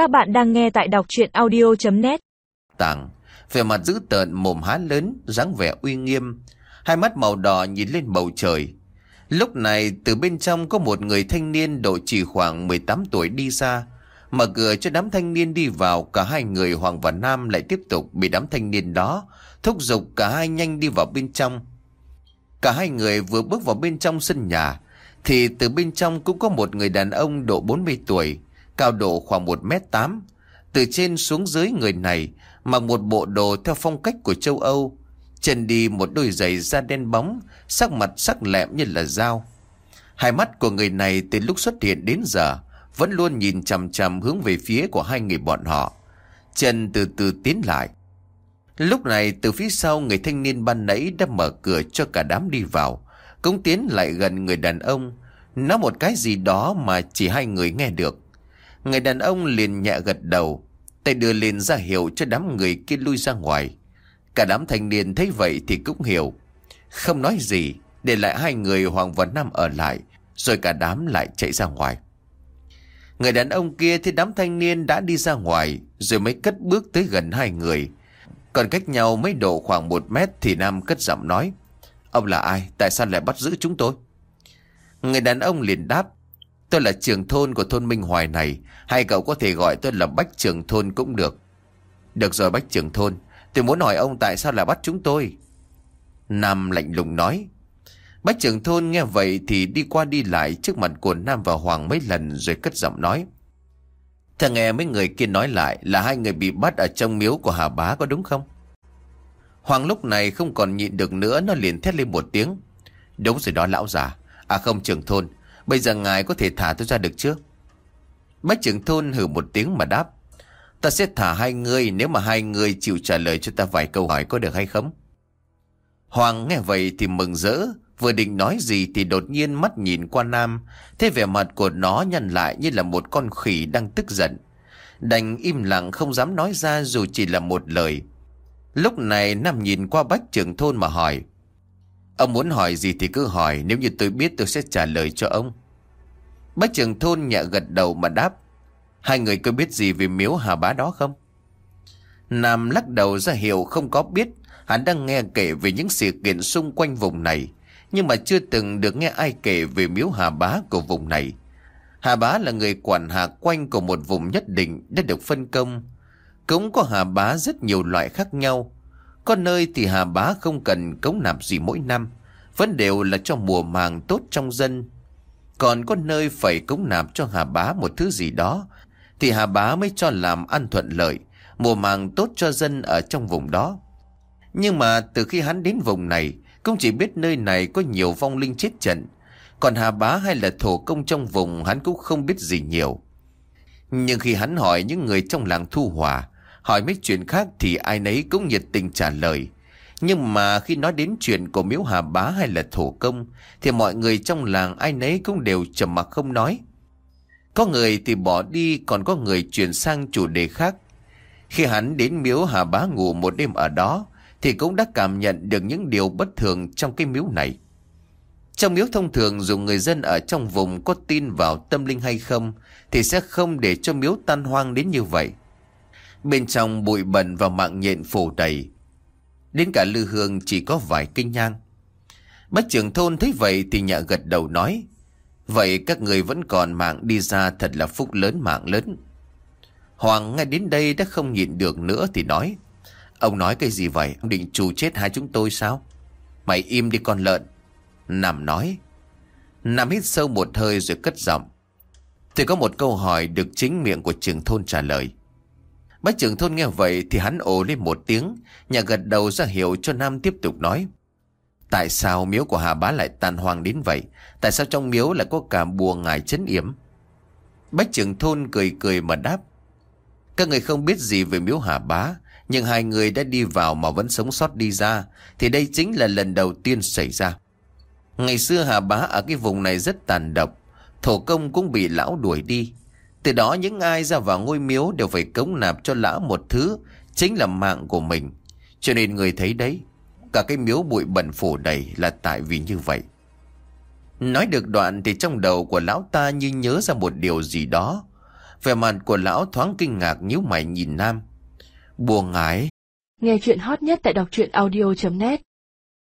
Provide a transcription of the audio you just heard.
Các bạn đang nghe tại đọc chuyện audio.net Tàng, về mặt dữ tợn mồm há lớn, dáng vẻ uy nghiêm. Hai mắt màu đỏ nhìn lên bầu trời. Lúc này từ bên trong có một người thanh niên độ chỉ khoảng 18 tuổi đi ra. Mở cửa cho đám thanh niên đi vào, cả hai người Hoàng và Nam lại tiếp tục bị đám thanh niên đó thúc giục cả hai nhanh đi vào bên trong. Cả hai người vừa bước vào bên trong sân nhà, thì từ bên trong cũng có một người đàn ông độ 40 tuổi, cao độ khoảng 1m8. Từ trên xuống dưới người này mặc một bộ đồ theo phong cách của châu Âu, chân đi một đôi giày da đen bóng, sắc mặt sắc lẹm như là dao. Hai mắt của người này từ lúc xuất hiện đến giờ vẫn luôn nhìn chằm chằm hướng về phía của hai người bọn họ. Chân từ từ tiến lại. Lúc này từ phía sau người thanh niên ban nãy đã mở cửa cho cả đám đi vào. Cũng tiến lại gần người đàn ông. Nói một cái gì đó mà chỉ hai người nghe được. Người đàn ông liền nhẹ gật đầu. Tay đưa lên ra hiệu cho đám người kia lui ra ngoài. Cả đám thanh niên thấy vậy thì cũng hiểu. Không nói gì, để lại hai người Hoàng và Nam ở lại. Rồi cả đám lại chạy ra ngoài. Người đàn ông kia thì đám thanh niên đã đi ra ngoài Rồi mới cất bước tới gần hai người Còn cách nhau mấy độ khoảng một mét Thì Nam cất giọng nói Ông là ai? Tại sao lại bắt giữ chúng tôi? Người đàn ông liền đáp Tôi là trưởng thôn của thôn Minh Hoài này Hay cậu có thể gọi tôi là Bách trưởng thôn cũng được Được rồi, Bách trưởng thôn Tôi muốn hỏi ông tại sao lại bắt chúng tôi Nam lạnh lùng nói Bách trưởng thôn nghe vậy thì đi qua đi lại trước mặt của Nam và Hoàng mấy lần rồi cất giọng nói. Thằng nghe mấy người kia nói lại là hai người bị bắt ở trong miếu của Hà Bá có đúng không? Hoàng lúc này không còn nhịn được nữa, nó liền thét lên một tiếng. Đúng rồi đó, lão già. À không, trưởng thôn. Bây giờ ngài có thể thả tôi ra được chưa? Bách trưởng thôn hử một tiếng mà đáp. Ta sẽ thả hai người nếu mà hai người chịu trả lời cho ta vài câu hỏi có được hay không? Hoàng nghe vậy thì mừng rỡ Vừa định nói gì thì đột nhiên mắt nhìn qua Nam, thế vẻ mặt của nó nhăn lại như là một con khỉ đang tức giận. Đành im lặng không dám nói ra dù chỉ là một lời. Lúc này Nam nhìn qua bách trưởng thôn mà hỏi. Ông muốn hỏi gì thì cứ hỏi, nếu như tôi biết tôi sẽ trả lời cho ông. Bác trưởng thôn nhẹ gật đầu mà đáp. Hai người có biết gì về miếu hà bá đó không? Nam lắc đầu ra hiệu không có biết, hắn đang nghe kể về những sự kiện xung quanh vùng này nhưng mà chưa từng được nghe ai kể về miếu Hà Bá của vùng này. Hà Bá là người quản hà quanh của một vùng nhất định đã được phân công. Cũng có Hà Bá rất nhiều loại khác nhau. Có nơi thì Hà Bá không cần cống nạp gì mỗi năm, vẫn đều là cho mùa màng tốt trong dân. Còn có nơi phải cống nạp cho Hà Bá một thứ gì đó, thì Hà Bá mới cho làm ăn thuận lợi, mùa màng tốt cho dân ở trong vùng đó. Nhưng mà từ khi hắn đến vùng này, cũng chỉ biết nơi này có nhiều vong linh chết trận Còn Hà Bá hay là thổ công trong vùng Hắn cũng không biết gì nhiều Nhưng khi hắn hỏi những người trong làng Thu Hòa Hỏi mấy chuyện khác thì ai nấy cũng nhiệt tình trả lời Nhưng mà khi nói đến chuyện của miếu Hà Bá hay là thổ công, Thì mọi người trong làng ai nấy cũng đều trầm mặc không nói Có người thì bỏ đi, còn có người chuyển sang chủ đề khác Khi hắn đến miếu Hà Bá ngủ một đêm ở đó, thì cũng đã cảm nhận được những điều bất thường trong cái miếu này. Trong miếu thông thường, dù người dân ở trong vùng có tin vào tâm linh hay không, thì sẽ không để cho miếu tan hoang đến như vậy. Bên trong bụi bẩn và mạng nhện phủ đầy. Đến cả lư hương chỉ có vài kinh nhang. Bác trưởng thôn thấy vậy thì nhạ gật đầu nói, Vậy các người vẫn còn mạng đi ra thật là phúc lớn mạng lớn. Hoàng ngay đến đây đã không nhịn được nữa thì nói, Ông nói cái gì vậy? Ông định trù chết hai chúng tôi sao? Mày im đi con lợn. Nam nói. nằm hít sâu một hơi rồi cất giọng. Thì có một câu hỏi được chính miệng của trưởng thôn trả lời. Bác trưởng thôn nghe vậy thì hắn ồ lên một tiếng, nhà gật đầu ra hiệu cho Nam tiếp tục nói. Tại sao miếu của Hà Bá lại tàn hoang đến vậy? Tại sao trong miếu lại có cả bùa ngài chấn yểm? Bách trưởng thôn cười cười mà đáp. Các người không biết gì về miếu Hà Bá, nhưng hai người đã đi vào mà vẫn sống sót đi ra Thì đây chính là lần đầu tiên xảy ra Ngày xưa Hà Bá ở cái vùng này rất tàn độc Thổ công cũng bị lão đuổi đi từ đó những ai ra vào ngôi miếu đều phải cống nạp cho lão một thứ, Chính là mạng của mình Cho nên người thấy đấy, Cả cái miếu bụi bẩn phủ đầy là tại vì như vậy Nói được đoạn thì trong đầu của lão ta như nhớ ra một điều gì đó Vẻ mặt của lão thoáng kinh ngạc nhíu mày nhìn Nam. Buồn ngái. Nghe chuyện hot nhất tại đọc truyện audio.net